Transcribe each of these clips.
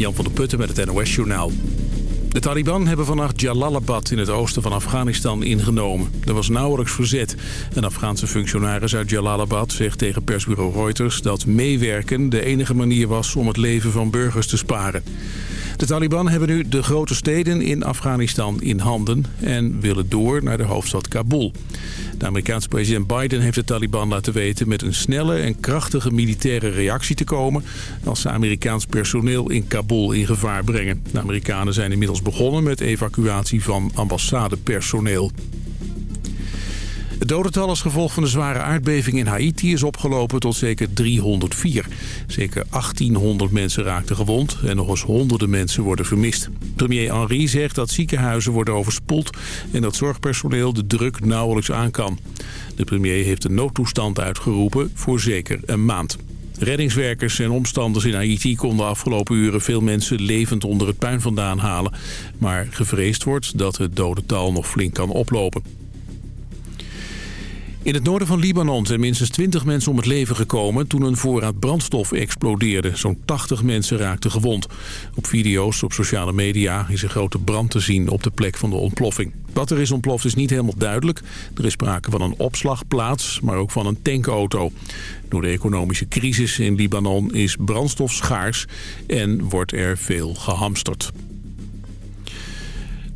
Jan van der Putten met het NOS-journaal. De Taliban hebben vannacht Jalalabad in het oosten van Afghanistan ingenomen. Er was nauwelijks verzet. Een Afghaanse functionaris uit Jalalabad zegt tegen persbureau Reuters... dat meewerken de enige manier was om het leven van burgers te sparen. De Taliban hebben nu de grote steden in Afghanistan in handen... en willen door naar de hoofdstad Kabul. De Amerikaanse president Biden heeft de Taliban laten weten... met een snelle en krachtige militaire reactie te komen... als ze Amerikaans personeel in Kabul in gevaar brengen. De Amerikanen zijn inmiddels begonnen met evacuatie van ambassadepersoneel. Het dodental als gevolg van de zware aardbeving in Haiti is opgelopen tot zeker 304. Zeker 1800 mensen raakten gewond en nog eens honderden mensen worden vermist. Premier Henry zegt dat ziekenhuizen worden overspoeld en dat zorgpersoneel de druk nauwelijks aan kan. De premier heeft een noodtoestand uitgeroepen voor zeker een maand. Reddingswerkers en omstanders in Haiti konden afgelopen uren veel mensen levend onder het puin vandaan halen. Maar gevreesd wordt dat het dodental nog flink kan oplopen. In het noorden van Libanon zijn minstens 20 mensen om het leven gekomen toen een voorraad brandstof explodeerde. Zo'n 80 mensen raakten gewond. Op video's op sociale media is een grote brand te zien op de plek van de ontploffing. Wat er is ontploft is niet helemaal duidelijk. Er is sprake van een opslagplaats, maar ook van een tankauto. Door de economische crisis in Libanon is brandstof schaars en wordt er veel gehamsterd.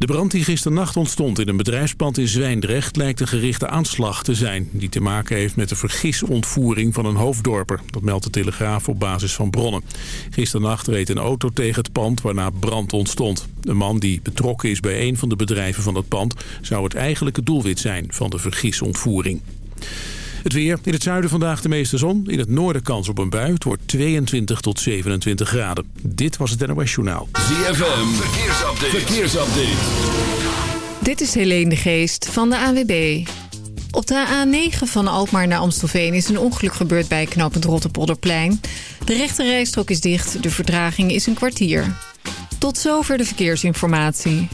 De brand die gisternacht ontstond in een bedrijfspand in Zwijndrecht lijkt een gerichte aanslag te zijn. Die te maken heeft met de vergisontvoering van een hoofddorper. Dat meldt de Telegraaf op basis van bronnen. Gisternacht reed een auto tegen het pand waarna brand ontstond. Een man die betrokken is bij een van de bedrijven van het pand zou het eigenlijke doelwit zijn van de vergisontvoering. Het weer. In het zuiden vandaag de meeste zon. In het noorden kans op een bui. Het wordt 22 tot 27 graden. Dit was het NOS Journaal. ZFM. Verkeersupdate. Verkeersupdate. Dit is Helene de Geest van de AWB. Op de A9 van Alkmaar naar Amstelveen is een ongeluk gebeurd bij knooppunt Rotterpolderplein. De rechte rijstrook is dicht. De verdraging is een kwartier. Tot zover de verkeersinformatie.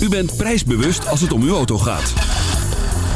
U bent prijsbewust als het om uw auto gaat.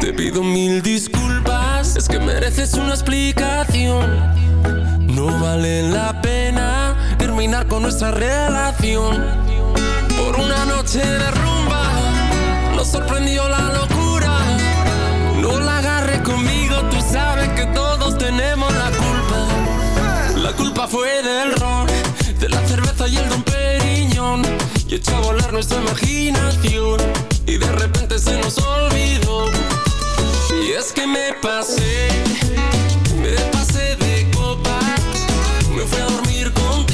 Te pido mil disculpas, es que mereces una explicación. No vale la pena terminar con nuestra relación. Por una noche de rumba, nos sorprendió la locura. No la agarres conmigo, tú sabes que todos tenemos la fue del ron, de la cerveza y el don Periñón. Y echó a volar nuestra imaginación. Y de repente se nos olvidó. Y es que me pasé, me pasé de copas. Me fui a dormir contigo.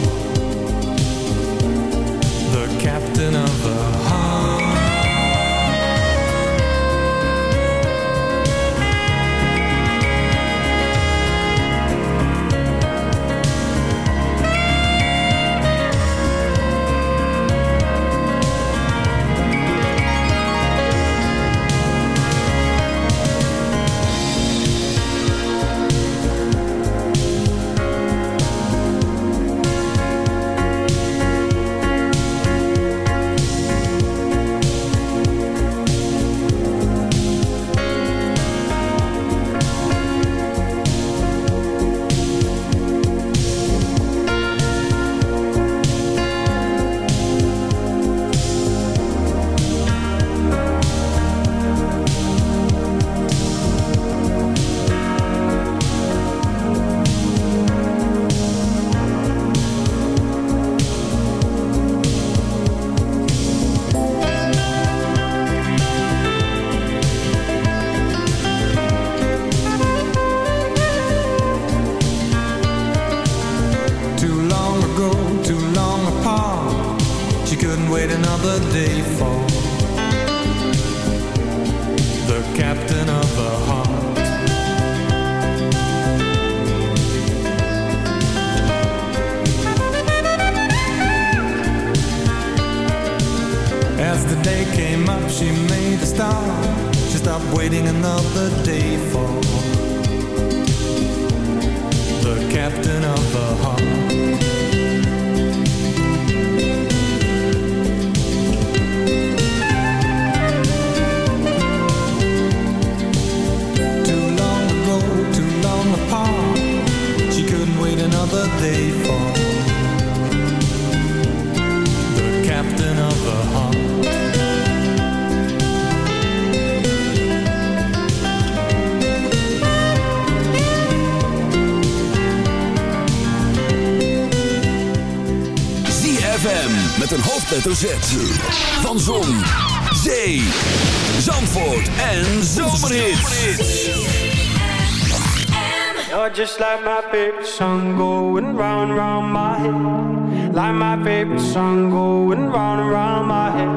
hoofdletter Van Zon, Zee, Zandvoort en Zomerhits. You're just like my favorite song going round round my head. Like my favorite song going round round my head.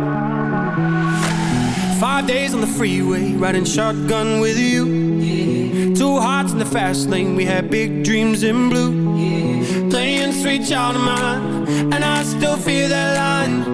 Five days on the freeway, riding shotgun with you. Two hearts in the fast lane, we had big dreams in blue. Playing sweet child of mine, and I still feel that line.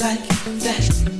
like that.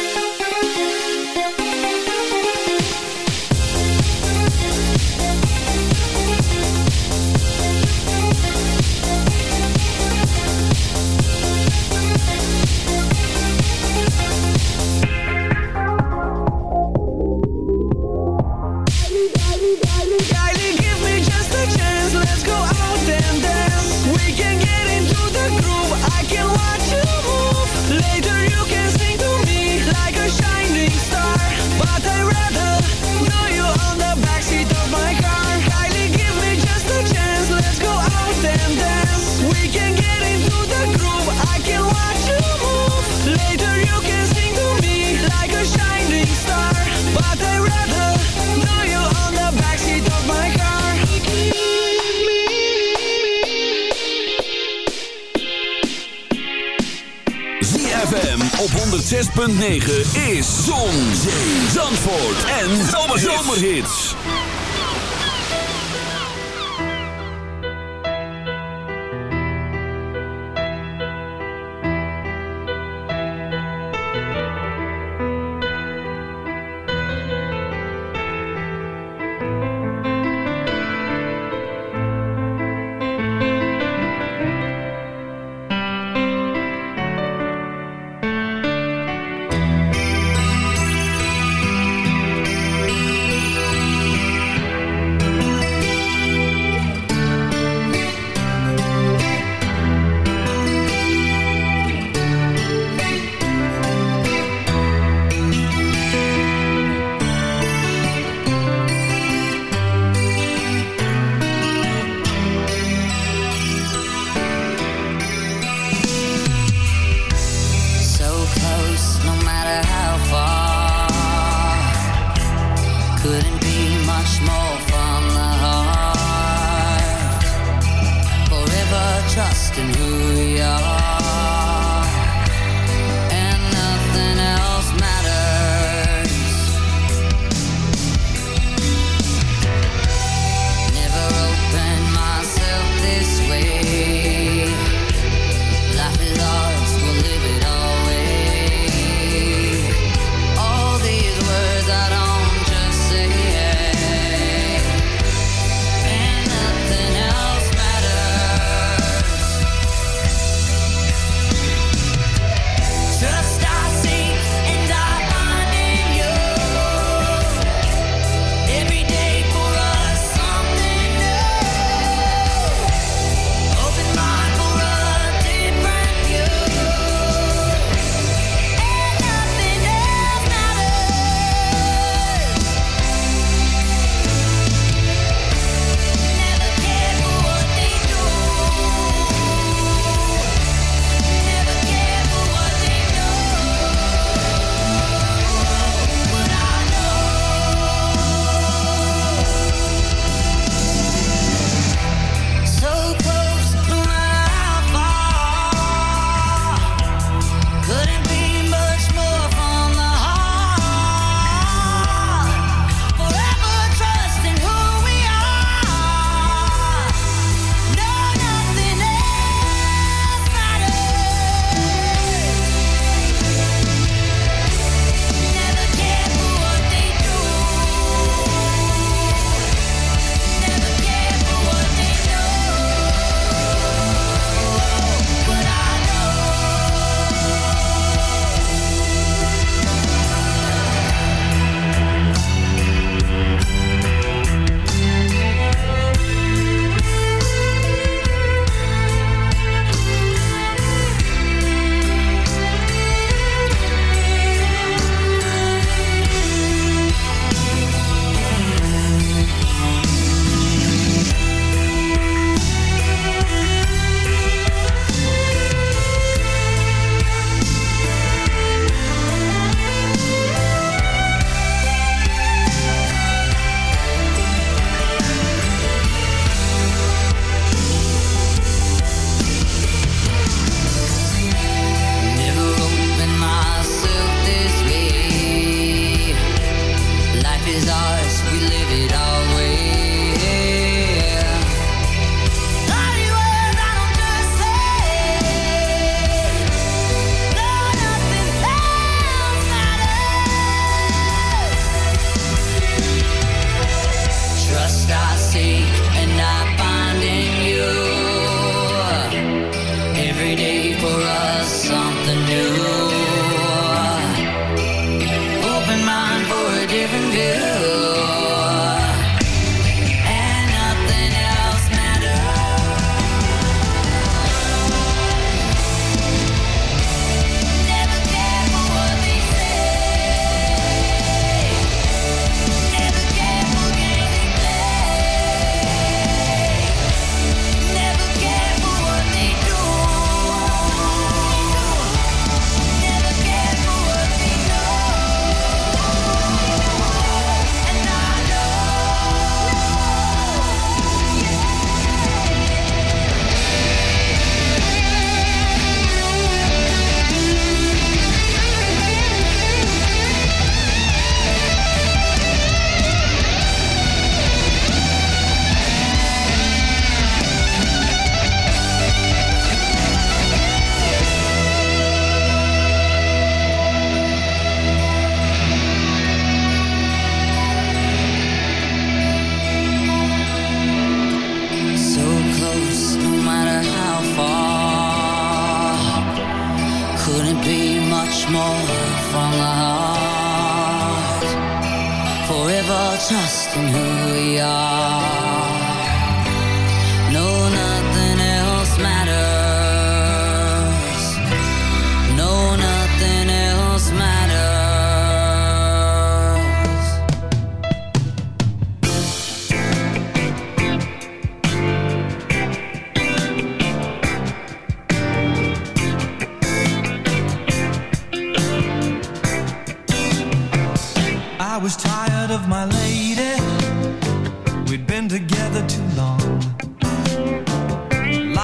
different mind for a different view.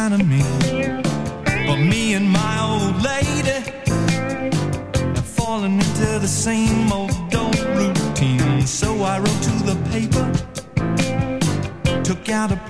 kind of me. But me and my old lady have fallen into the same old old routine. So I wrote to the paper, took out a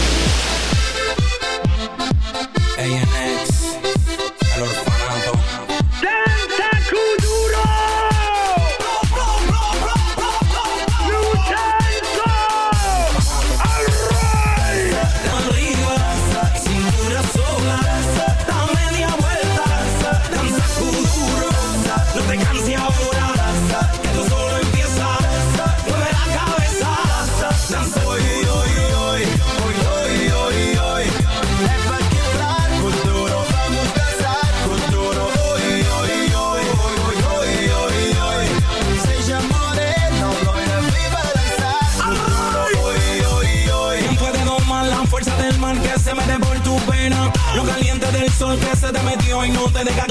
going north and they got